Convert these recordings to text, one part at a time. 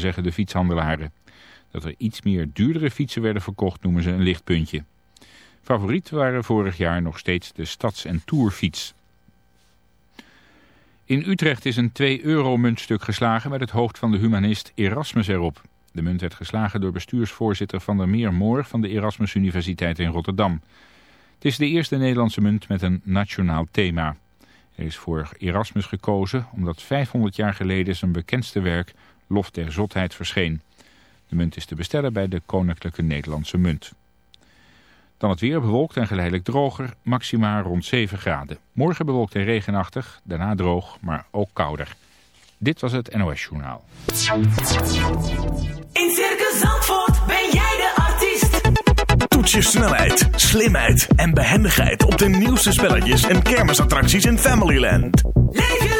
zeggen de fietshandelaren. Dat er iets meer duurdere fietsen werden verkocht noemen ze een lichtpuntje. Favoriet waren vorig jaar nog steeds de stads- en tourfiets. In Utrecht is een 2-euro-muntstuk geslagen met het hoofd van de humanist Erasmus erop. De munt werd geslagen door bestuursvoorzitter Van der Meer Moor van de Erasmus Universiteit in Rotterdam. Het is de eerste Nederlandse munt met een nationaal thema. Er is voor Erasmus gekozen omdat 500 jaar geleden zijn bekendste werk Lof der Zotheid verscheen. De munt is te bestellen bij de Koninklijke Nederlandse Munt. Dan het weer bewolkt en geleidelijk droger, maxima rond 7 graden. Morgen bewolkt en regenachtig, daarna droog, maar ook kouder. Dit was het NOS Journaal. In Circus Zandvoort ben jij de artiest. Toets je snelheid, slimheid en behendigheid op de nieuwste spelletjes en kermisattracties in Familyland. Leef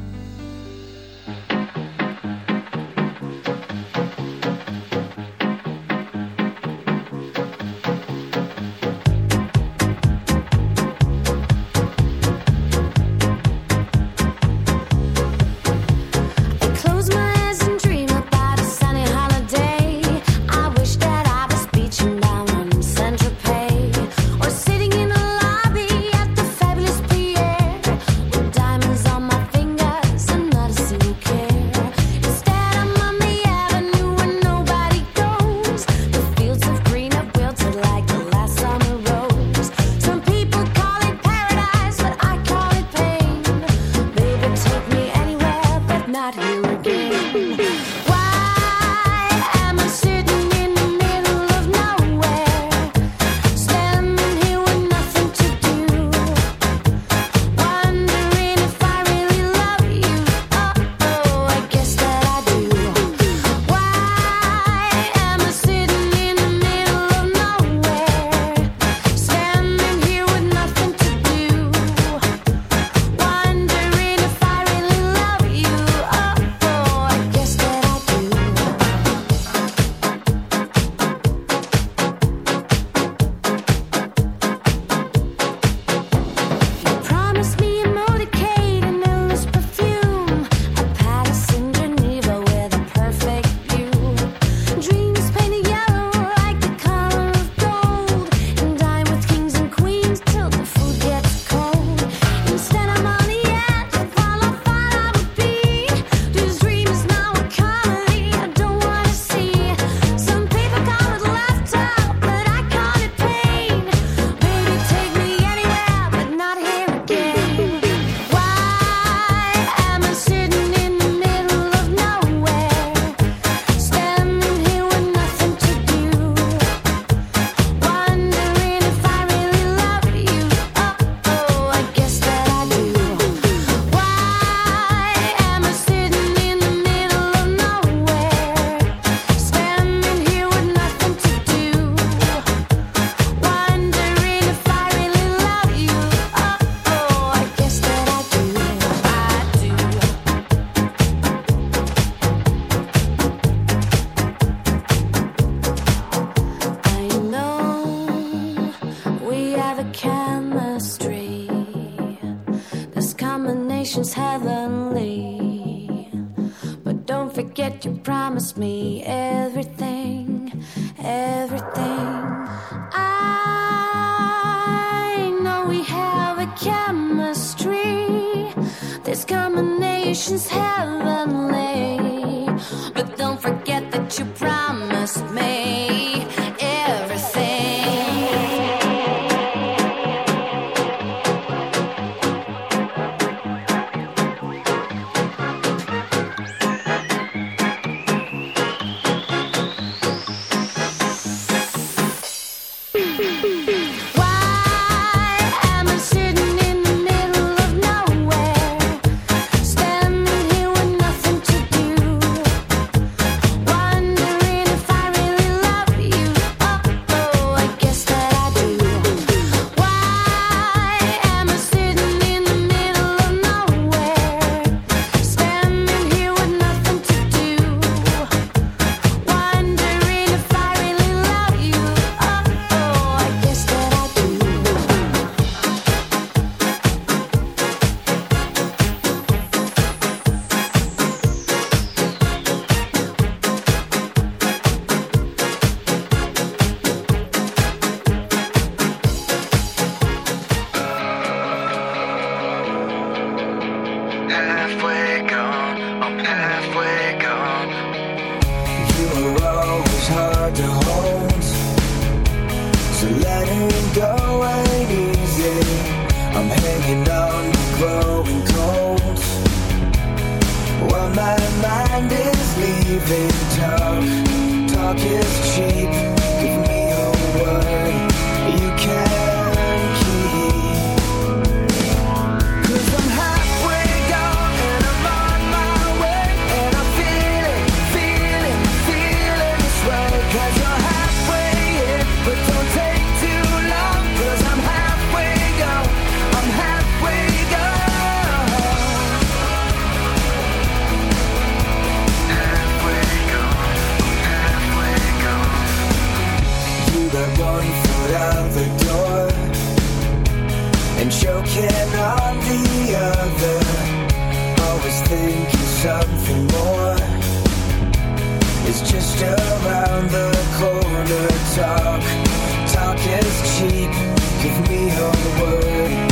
the word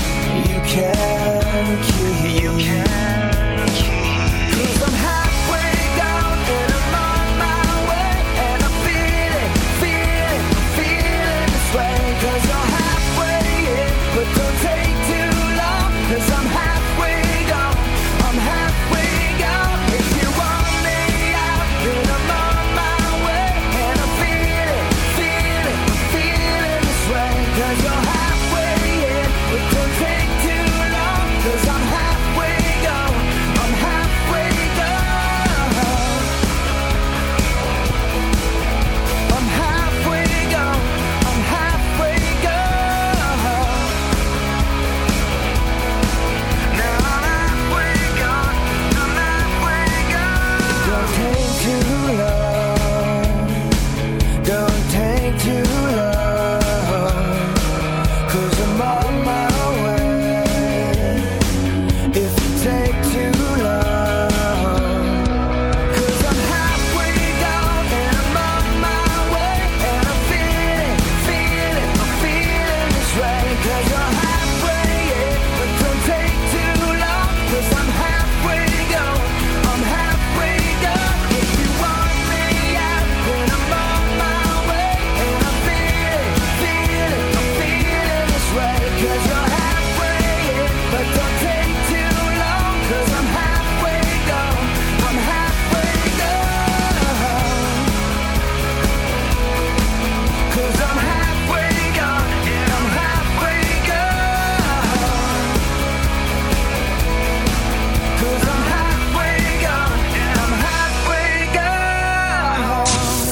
you can.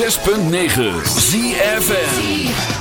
106.9 ZFM.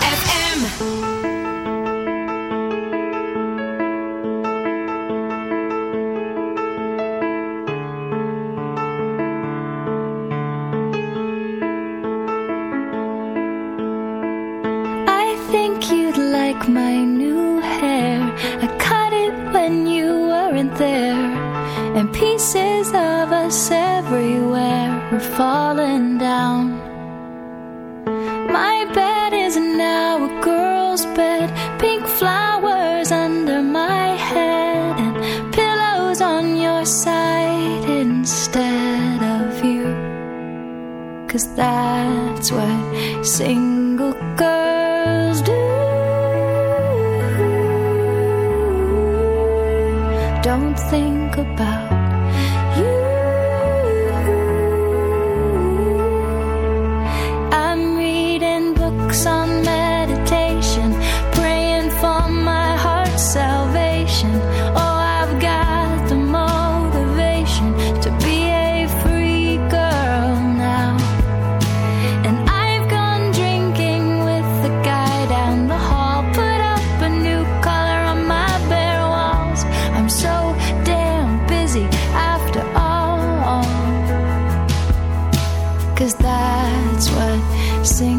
sing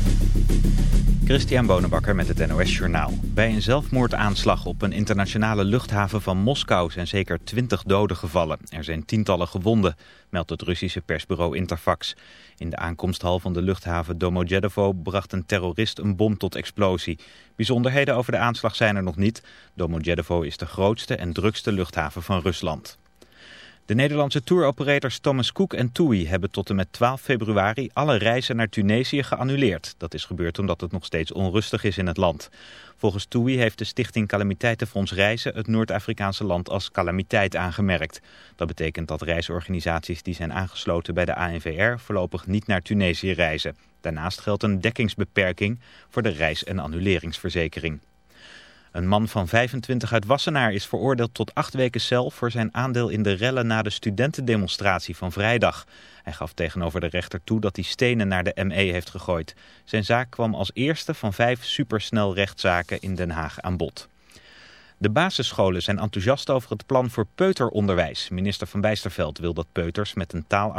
Christian Bonenbakker met het NOS Journaal. Bij een zelfmoordaanslag op een internationale luchthaven van Moskou zijn zeker twintig doden gevallen. Er zijn tientallen gewonden, meldt het Russische persbureau Interfax. In de aankomsthal van de luchthaven Domodedovo bracht een terrorist een bom tot explosie. Bijzonderheden over de aanslag zijn er nog niet. Domodedovo is de grootste en drukste luchthaven van Rusland. De Nederlandse touroperators Thomas Cook en TUI hebben tot en met 12 februari alle reizen naar Tunesië geannuleerd. Dat is gebeurd omdat het nog steeds onrustig is in het land. Volgens TUI heeft de stichting Calamiteitenfonds Reizen het Noord-Afrikaanse land als calamiteit aangemerkt. Dat betekent dat reisorganisaties die zijn aangesloten bij de ANVR voorlopig niet naar Tunesië reizen. Daarnaast geldt een dekkingsbeperking voor de reis- en annuleringsverzekering. Een man van 25 uit Wassenaar is veroordeeld tot acht weken cel voor zijn aandeel in de rellen na de studentendemonstratie van vrijdag. Hij gaf tegenover de rechter toe dat hij stenen naar de ME heeft gegooid. Zijn zaak kwam als eerste van vijf supersnel rechtszaken in Den Haag aan bod. De basisscholen zijn enthousiast over het plan voor peuteronderwijs. Minister van Bijsterveld wil dat peuters met een taal